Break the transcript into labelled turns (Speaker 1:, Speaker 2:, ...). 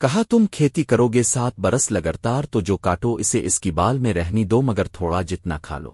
Speaker 1: کہا تم کھیتی کرو گے سات برس لگاتار تو جو کاٹو اسے اس کی بال میں رہنی دو مگر تھوڑا جتنا کھا لو۔